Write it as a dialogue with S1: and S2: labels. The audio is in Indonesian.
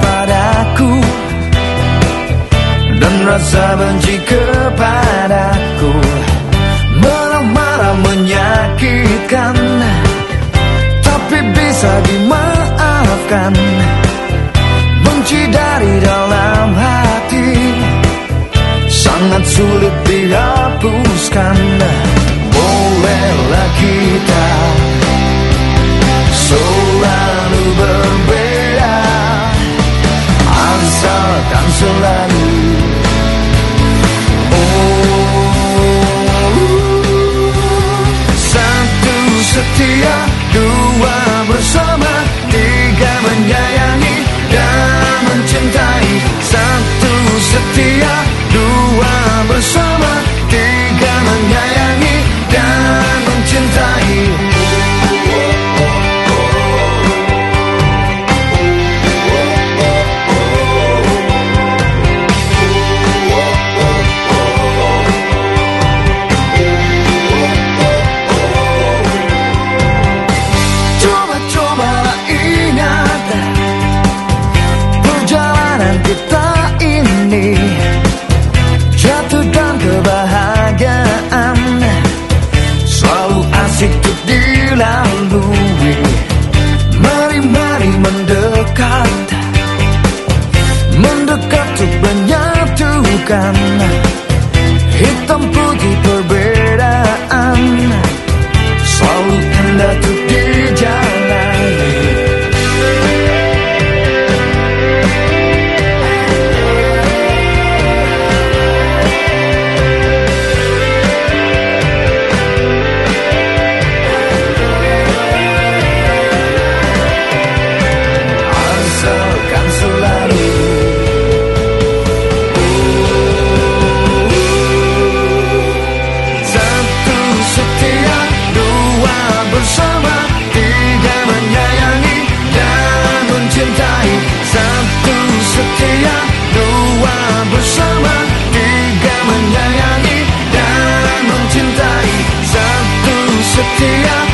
S1: padaku Dan rasa benci kepadaku. Marah-marah menyakitkan Tapi bisa dimaafkan. Benci dari dalam hati Sangat sulit dihapuskan. Bolehlah kita Selalu Oh Satu setia menyatukan Hitam putih Subdue